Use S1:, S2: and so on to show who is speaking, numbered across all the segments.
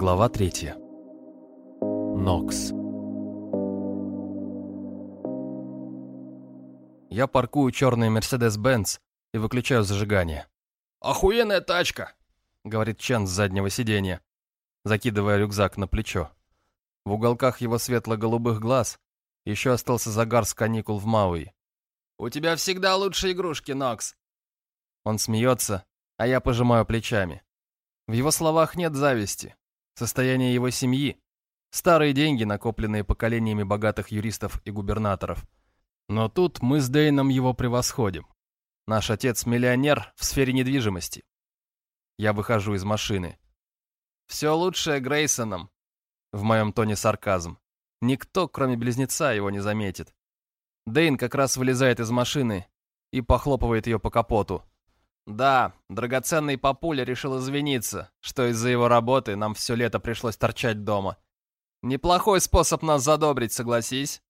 S1: Глава третья. Нокс. Я паркую черный Мерседес-Бенц и выключаю зажигание.
S2: «Охуенная тачка!»
S1: — говорит Чен с заднего сиденья, закидывая рюкзак на плечо. В уголках его светло-голубых глаз еще остался загар с каникул в Мауи.
S2: «У тебя всегда лучшие игрушки, Нокс!»
S1: Он смеется, а я пожимаю плечами. В его словах нет зависти. Состояние его семьи – старые деньги, накопленные поколениями богатых юристов и губернаторов. Но тут мы с Дейном его превосходим. Наш отец – миллионер в сфере недвижимости. Я выхожу из машины.
S2: «Все лучшее Грейсоном»,
S1: в моем тоне сарказм. Никто, кроме близнеца, его не заметит. Дейн как раз вылезает из машины и похлопывает ее по капоту.
S2: Да, драгоценный папуля решил извиниться, что из-за его работы нам все лето пришлось торчать дома. Неплохой способ нас задобрить, согласись,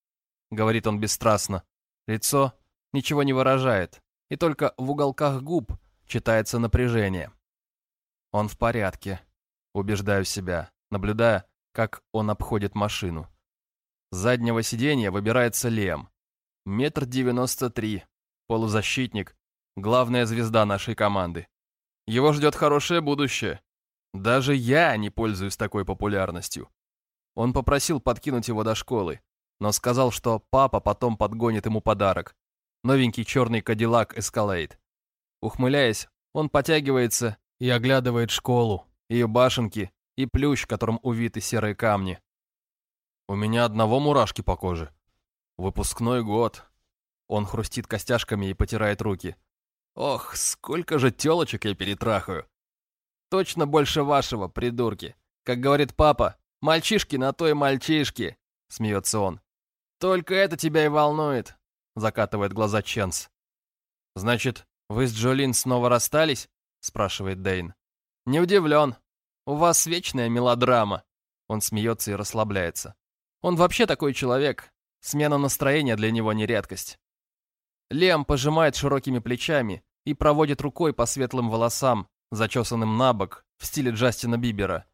S1: говорит он бесстрастно. Лицо ничего не выражает, и только в уголках губ читается напряжение. Он в порядке, убеждаю себя, наблюдая, как он обходит машину. С заднего сиденья выбирается Лем. Метр девяносто три, полузащитник, главная звезда нашей команды. Его ждет хорошее будущее. Даже я не пользуюсь такой популярностью. Он попросил подкинуть его до школы, но сказал, что папа потом подгонит ему подарок. Новенький черный Кадиллак Escalade. Ухмыляясь, он потягивается и оглядывает школу, ее башенки и плющ, которым увиты серые камни. У меня одного мурашки по коже. Выпускной год. Он хрустит костяшками и потирает руки. Ох, сколько же телочек я перетрахаю. Точно больше вашего, придурки. Как говорит папа, мальчишки на то и мальчишки, смеется он. Только это тебя и волнует, закатывает глаза Ченс. Значит, вы с Джолин снова расстались? спрашивает Дейн. Не удивлен. У вас вечная мелодрама. Он смеется и расслабляется. Он вообще такой человек. Смена настроения для него не редкость. Лем пожимает широкими плечами и проводит рукой по светлым волосам, зачесанным на бок, в стиле Джастина Бибера.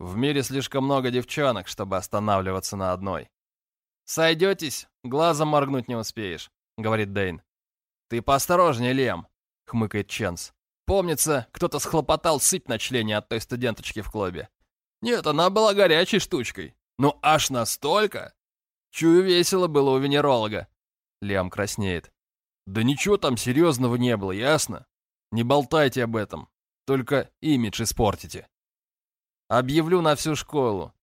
S1: В мире слишком много девчонок, чтобы останавливаться на одной. «Сойдетесь, глазом моргнуть не успеешь», — говорит Дейн. «Ты поосторожнее, Лем», — хмыкает Ченс. «Помнится, кто-то схлопотал сыпь на члене от той студенточки в клубе. Нет, она была горячей штучкой. Ну аж настолько? Чую, весело было у венеролога». Лем краснеет. Да ничего там серьезного не было, ясно? Не болтайте об этом. Только имидж испортите. Объявлю на всю школу.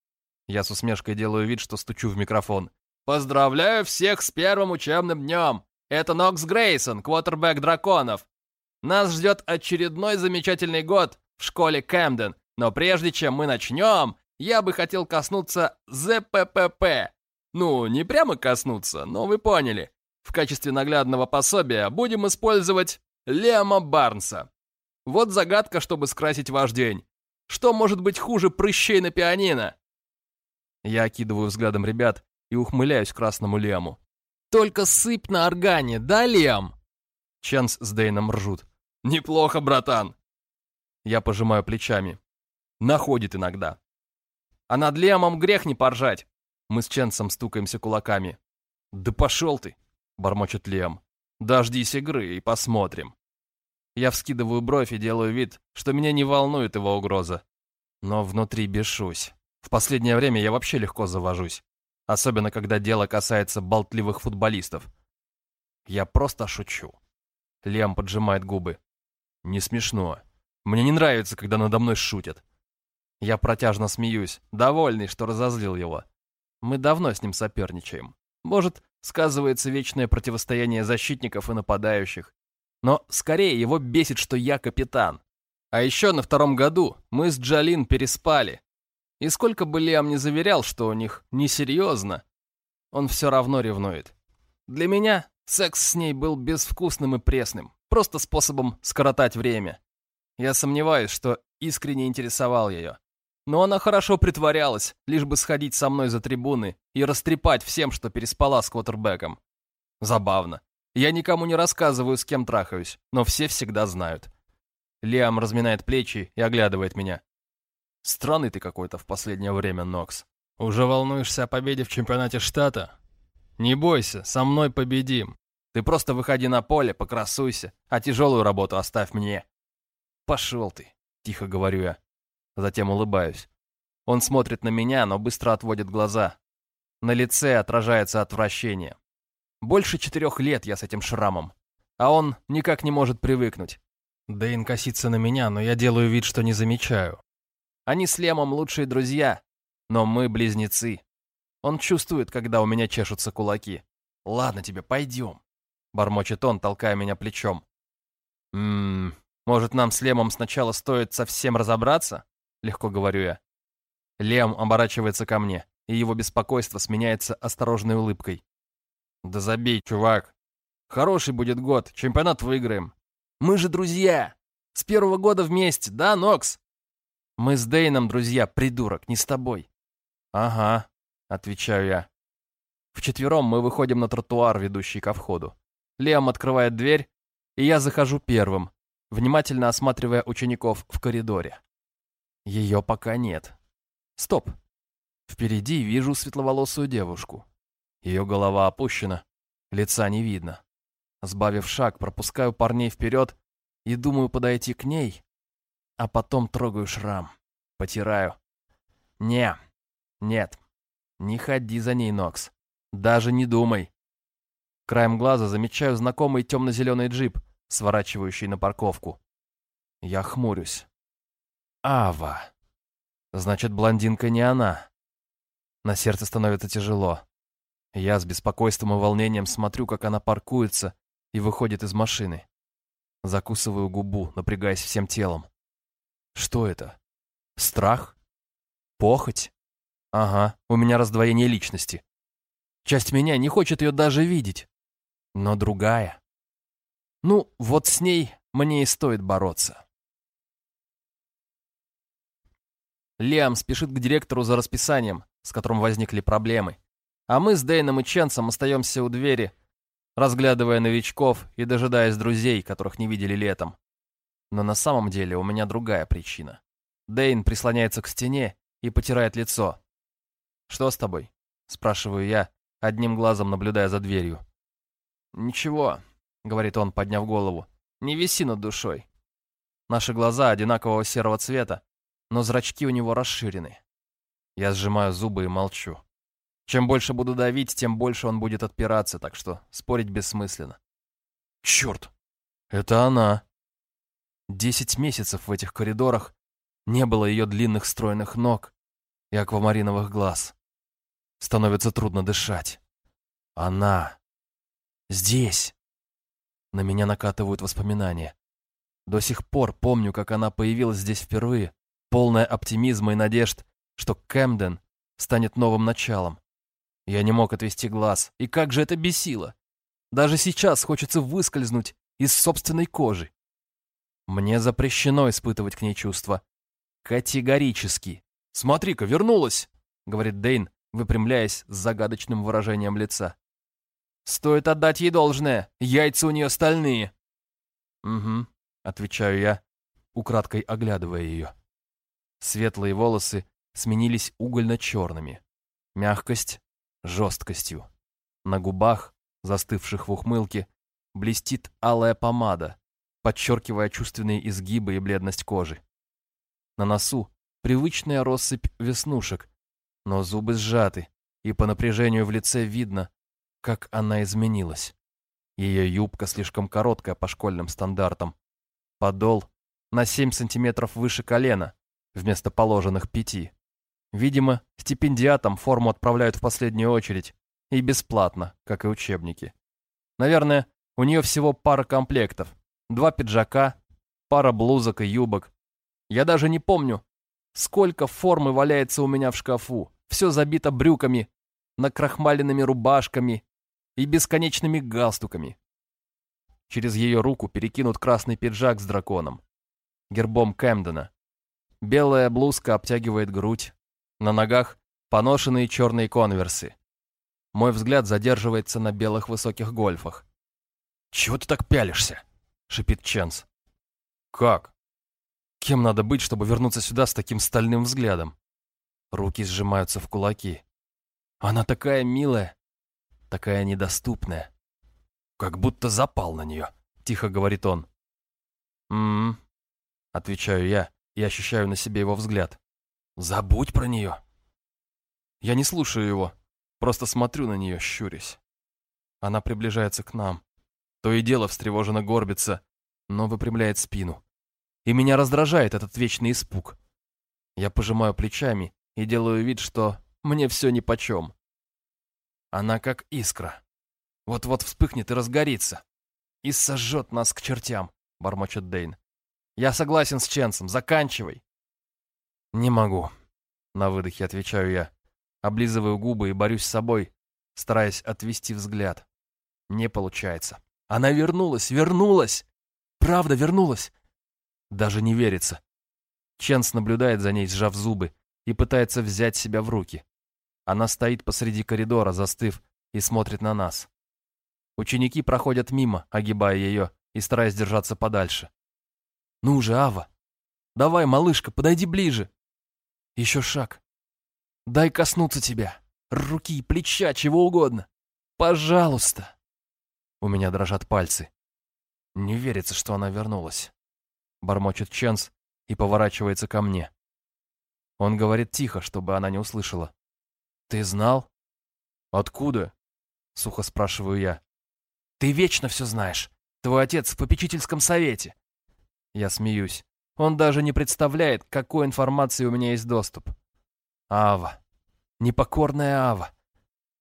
S1: Я с усмешкой делаю вид, что стучу в микрофон. Поздравляю всех с первым учебным днем. Это Нокс Грейсон, квотербек драконов. Нас ждет очередной замечательный год в школе Кэмден. Но прежде чем мы начнем, я бы хотел коснуться ЗППП. Ну, не прямо коснуться, но вы поняли. В качестве наглядного пособия будем использовать Лема Барнса. Вот загадка, чтобы скрасить ваш день. Что может быть хуже прыщей на пианино? Я окидываю взглядом ребят и ухмыляюсь красному Лему. Только сыпь на органе, да, Лем? Ченс с Дейном ржут. Неплохо, братан. Я пожимаю плечами. Находит иногда. А над Лемом грех не поржать. Мы с Ченсом стукаемся кулаками. Да пошел ты. — бормочет Лем. «Дождись игры и посмотрим». Я вскидываю бровь и делаю вид, что меня не волнует его угроза. Но внутри бешусь. В последнее время я вообще легко завожусь. Особенно, когда дело касается болтливых футболистов. Я просто шучу. Лем поджимает губы. Не смешно. Мне не нравится, когда надо мной шутят. Я протяжно смеюсь, довольный, что разозлил его. Мы давно с ним соперничаем. Может, сказывается вечное противостояние защитников и нападающих. Но скорее его бесит, что я капитан. А еще на втором году мы с Джалин переспали. И сколько бы Лиам не заверял, что у них несерьезно, он все равно ревнует. Для меня секс с ней был безвкусным и пресным, просто способом скоротать время. Я сомневаюсь, что искренне интересовал ее. Но она хорошо притворялась, лишь бы сходить со мной за трибуны и растрепать всем, что переспала с квотербеком. Забавно. Я никому не рассказываю, с кем трахаюсь, но все всегда знают. Лиам разминает плечи и оглядывает меня. Странный ты какой-то в последнее время, Нокс. Уже волнуешься о победе в чемпионате штата? Не бойся, со мной победим. Ты просто выходи на поле, покрасуйся, а тяжелую работу оставь мне. Пошел ты, тихо говорю я. Затем улыбаюсь. Он смотрит на меня, но быстро отводит глаза. На лице отражается отвращение. Больше четырех лет я с этим шрамом, а он никак не может привыкнуть. Дэйн косится на меня, но я делаю вид, что не замечаю. Они с Лемом лучшие друзья, но мы близнецы. Он чувствует, когда у меня чешутся кулаки. «Ладно тебе, пойдем», — бормочет он, толкая меня плечом. «Ммм, может, нам с Лемом сначала стоит совсем разобраться?» — легко говорю я. Лем оборачивается ко мне, и его беспокойство сменяется осторожной улыбкой. «Да забей, чувак. Хороший будет год, чемпионат выиграем. Мы же друзья! С первого года вместе, да, Нокс?» Мы с Дейном друзья, придурок, не с тобой. Ага, отвечаю я. Вчетвером мы выходим на тротуар, ведущий ко входу. Лем открывает дверь, и я захожу первым, внимательно осматривая учеников в коридоре. Ее пока нет. Стоп. Впереди вижу светловолосую девушку. Ее голова опущена, лица не видно. Сбавив шаг, пропускаю парней вперед и думаю подойти к ней, а потом трогаю шрам. Потираю. Не, нет, не ходи за ней, Нокс. Даже не думай. Краем глаза замечаю знакомый темно-зеленый джип, сворачивающий на парковку. Я хмурюсь. Ава. Значит, блондинка не она. На сердце становится тяжело. Я с беспокойством и волнением смотрю, как она паркуется и выходит из машины. Закусываю губу, напрягаясь всем телом. Что это? Страх? Похоть? Ага, у меня раздвоение личности. Часть меня не хочет ее даже видеть. Но другая. Ну, вот с ней мне и стоит бороться. Лиам спешит к директору за расписанием, с которым возникли проблемы. А мы с Дэйном и Ченсом остаемся у двери, разглядывая новичков и дожидаясь друзей, которых не видели летом. Но на самом деле у меня другая причина. Дэйн прислоняется к стене и потирает лицо. «Что с тобой?» — спрашиваю я, одним глазом наблюдая за дверью. «Ничего», — говорит он, подняв голову, — «не виси над душой». Наши глаза одинакового серого цвета, но зрачки у него расширены. Я сжимаю зубы и молчу. Чем больше буду давить, тем больше он будет отпираться, так что спорить бессмысленно. Черт! Это она! Десять месяцев в этих коридорах не было ее длинных стройных ног и аквамариновых глаз. Становится трудно дышать. Она. Здесь. На меня накатывают воспоминания. До сих пор помню, как она появилась здесь впервые, полная оптимизма и надежд, что Кэмден станет новым началом. Я не мог отвести глаз, и как же это бесило. Даже сейчас хочется выскользнуть из собственной кожи. Мне запрещено испытывать к ней чувства. Категорически. «Смотри-ка, вернулась!» — говорит Дейн, выпрямляясь с загадочным выражением лица. «Стоит отдать ей должное. Яйца у нее стальные». «Угу», — отвечаю я, украдкой оглядывая ее. Светлые волосы сменились угольно-черными. Мягкость — жесткостью. На губах, застывших в ухмылке, блестит алая помада, подчеркивая чувственные изгибы и бледность кожи. На носу привычная россыпь веснушек, но зубы сжаты, и по напряжению в лице видно, как она изменилась. Ее юбка слишком короткая по школьным стандартам. Подол на 7 сантиметров выше колена, вместо положенных пяти. Видимо, стипендиатам форму отправляют в последнюю очередь, и бесплатно, как и учебники. Наверное, у нее всего пара комплектов, два пиджака, пара блузок и юбок. Я даже не помню, сколько формы валяется у меня в шкафу. Все забито брюками, накрахмаленными рубашками и бесконечными галстуками. Через ее руку перекинут красный пиджак с драконом, гербом Кэмдена. Белая блузка обтягивает грудь, на ногах поношенные черные конверсы. Мой взгляд задерживается на белых высоких гольфах. «Чего ты так пялишься?» — шипит Ченс. «Как?» Кем надо быть, чтобы вернуться сюда с таким стальным взглядом? Руки сжимаются в кулаки. Она такая милая, такая недоступная. Как будто запал на нее, тихо говорит он. «М-м-м», отвечаю я и ощущаю на себе его взгляд. «Забудь про нее». Я не слушаю его, просто смотрю на нее, щурясь. Она приближается к нам. То и дело встревоженно горбится, но выпрямляет спину. И меня раздражает этот вечный испуг. Я пожимаю плечами и делаю вид, что мне все нипочем. Она как искра. Вот-вот вспыхнет и разгорится. И сожжет нас к чертям, бормочет Дейн. Я согласен с Ченсом, заканчивай. Не могу. На выдохе отвечаю я. Облизываю губы и борюсь с собой, стараясь отвести взгляд. Не получается. Она вернулась, вернулась! Правда вернулась! Даже не верится. Ченс наблюдает за ней, сжав зубы, и пытается взять себя в руки. Она стоит посреди коридора, застыв, и смотрит на нас. Ученики проходят мимо, огибая ее и стараясь держаться подальше. «Ну же, Ава! Давай, малышка, подойди ближе!» «Еще шаг. Дай коснуться тебя. Руки, плеча, чего угодно. Пожалуйста!» У меня дрожат пальцы. Не верится, что она вернулась. Бормочет Ченс и поворачивается ко мне. Он говорит тихо, чтобы она не услышала. «Ты знал?» «Откуда?» — сухо спрашиваю я. «Ты вечно все знаешь. Твой отец в попечительском совете». Я смеюсь. Он даже не представляет, к какой информации у меня есть доступ. Ава. Непокорная Ава.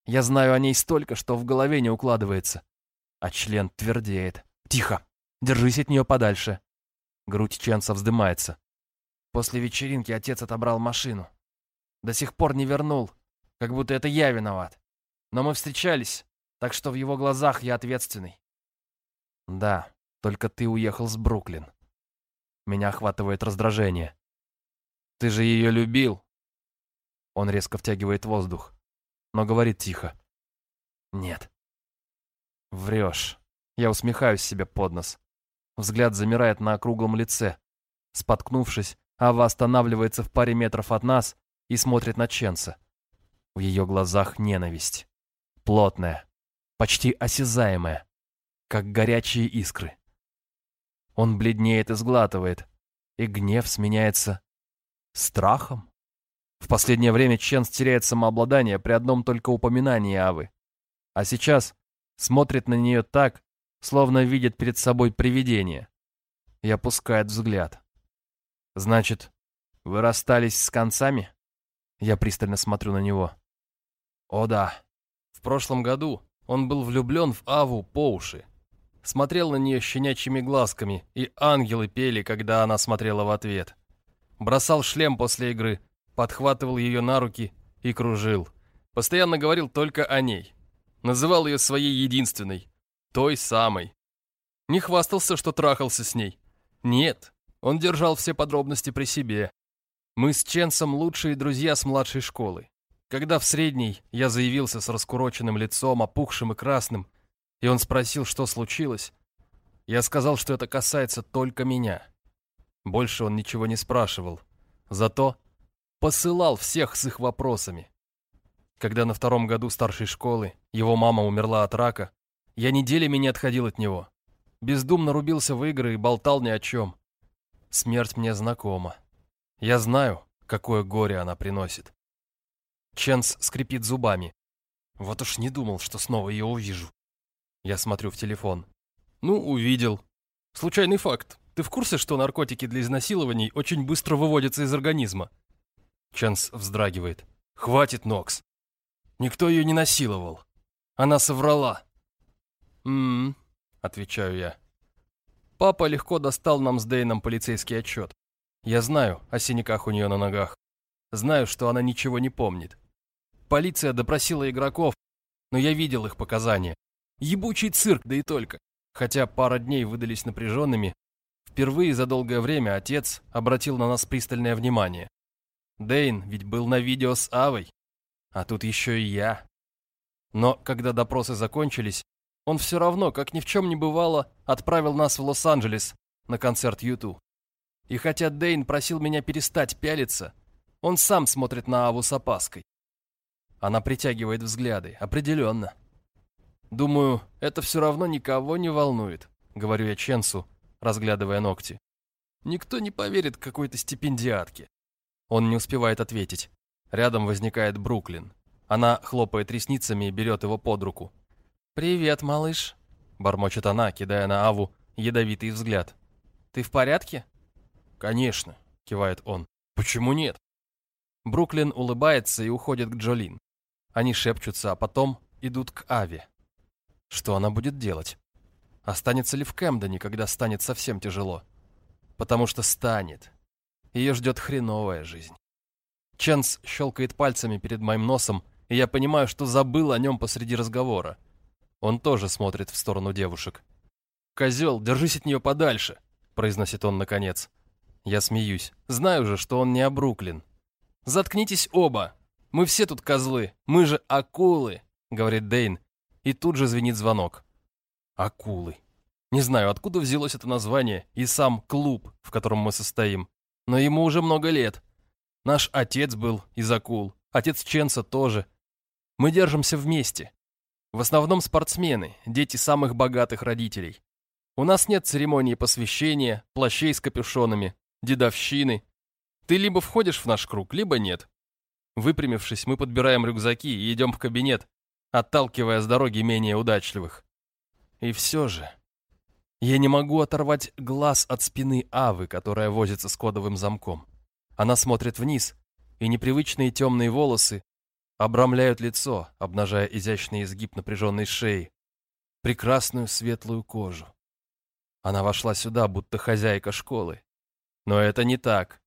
S1: Я знаю о ней столько, что в голове не укладывается а член твердеет. «Тихо! Держись от нее подальше!» Грудь Ченса вздымается. После вечеринки отец отобрал машину. До сих пор не вернул, как будто это я виноват. Но мы встречались, так что в его глазах я ответственный. Да, только ты уехал с Бруклин. Меня охватывает раздражение. Ты же ее любил. Он резко втягивает воздух, но говорит тихо. Нет. Врешь. Я усмехаюсь себе под нос. Взгляд замирает на округлом лице. Споткнувшись, Ава останавливается в паре метров от нас и смотрит на Ченса. В ее глазах ненависть. Плотная, почти осязаемая, как горячие искры. Он бледнеет и сглатывает, и гнев сменяется страхом. В последнее время Ченс теряет самообладание при одном только упоминании Авы. А сейчас Смотрит на нее так, словно видит перед собой привидение. И опускает взгляд. «Значит, вы расстались с концами?» Я пристально смотрю на него. «О да. В прошлом году он был влюблен в Аву по уши. Смотрел на нее щенячьими глазками, и ангелы пели, когда она смотрела в ответ. Бросал шлем после игры, подхватывал ее на руки и кружил. Постоянно говорил только о ней. Называл ее своей единственной. Той самой. Не хвастался, что трахался с ней. Нет, он держал все подробности при себе. Мы с Ченсом лучшие друзья с младшей школы. Когда в средней я заявился с раскуроченным лицом, опухшим и красным, и он спросил, что случилось, я сказал, что это касается только меня. Больше он ничего не спрашивал. Зато посылал всех с их вопросами. Когда на втором году старшей школы его мама умерла от рака, я неделями не отходил от него. Бездумно рубился в игры и болтал ни о чем. Смерть мне знакома. Я знаю, какое горе она приносит. Ченс скрипит зубами. Вот уж не думал, что снова ее увижу. Я смотрю в телефон. Ну, увидел. Случайный факт. Ты в курсе, что наркотики для изнасилований очень быстро выводятся из организма? Ченс вздрагивает. Хватит, Нокс. Никто ее не насиловал. Она соврала. «М-м-м», отвечаю я. Папа легко достал нам с Дейном полицейский отчет. Я знаю о синяках у нее на ногах. Знаю, что она ничего не помнит. Полиция допросила игроков, но я видел их показания. Ебучий цирк, да и только. Хотя пара дней выдались напряженными, впервые за долгое время отец обратил на нас пристальное внимание. Дейн ведь был на видео с Авой. А тут еще и я. Но когда допросы закончились, он все равно, как ни в чем не бывало, отправил нас в Лос-Анджелес на концерт Юту. И хотя Дейн просил меня перестать пялиться, он сам смотрит на Аву с опаской. Она притягивает взгляды, определенно. Думаю, это все равно никого не волнует, говорю я Ченсу, разглядывая ногти. Никто не поверит какой-то стипендиатке. Он не успевает ответить. Рядом возникает Бруклин. Она хлопает ресницами и берет его под руку. «Привет, малыш», — бормочет она, кидая на Аву ядовитый взгляд. «Ты в порядке?» «Конечно», — кивает он. «Почему нет?» Бруклин улыбается и уходит к Джолин. Они шепчутся, а потом идут к Аве. Что она будет делать? Останется ли в Кэмдоне, когда станет совсем тяжело? Потому что станет. Ее ждет хреновая жизнь. Ченс щелкает пальцами перед моим носом, и я понимаю, что забыл о нем посреди разговора. Он тоже смотрит в сторону девушек. «Козел, держись от нее подальше», — произносит он наконец. Я смеюсь. Знаю же, что он не обруклин. «Заткнитесь оба! Мы все тут козлы! Мы же акулы!» — говорит Дейн. И тут же звенит звонок. Акулы. Не знаю, откуда взялось это название и сам клуб, в котором мы состоим. Но ему уже много лет. Наш отец был из акул, отец Ченса тоже. Мы держимся вместе. В основном спортсмены, дети самых богатых родителей. У нас нет церемонии посвящения, плащей с капюшонами, дедовщины. Ты либо входишь в наш круг, либо нет. Выпрямившись, мы подбираем рюкзаки и идем в кабинет, отталкивая с дороги менее удачливых. И все же... Я не могу оторвать глаз от спины Авы, которая возится с кодовым замком. Она смотрит вниз, и непривычные темные волосы обрамляют лицо, обнажая изящный изгиб напряженной шеи, прекрасную светлую кожу. Она вошла сюда, будто хозяйка школы. Но это не так.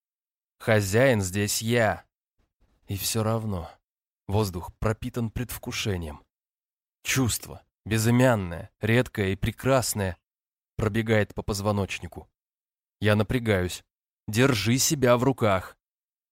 S1: Хозяин здесь я. И все равно воздух пропитан предвкушением. Чувство, безымянное, редкое и прекрасное, пробегает по позвоночнику. Я напрягаюсь. Держи себя в руках.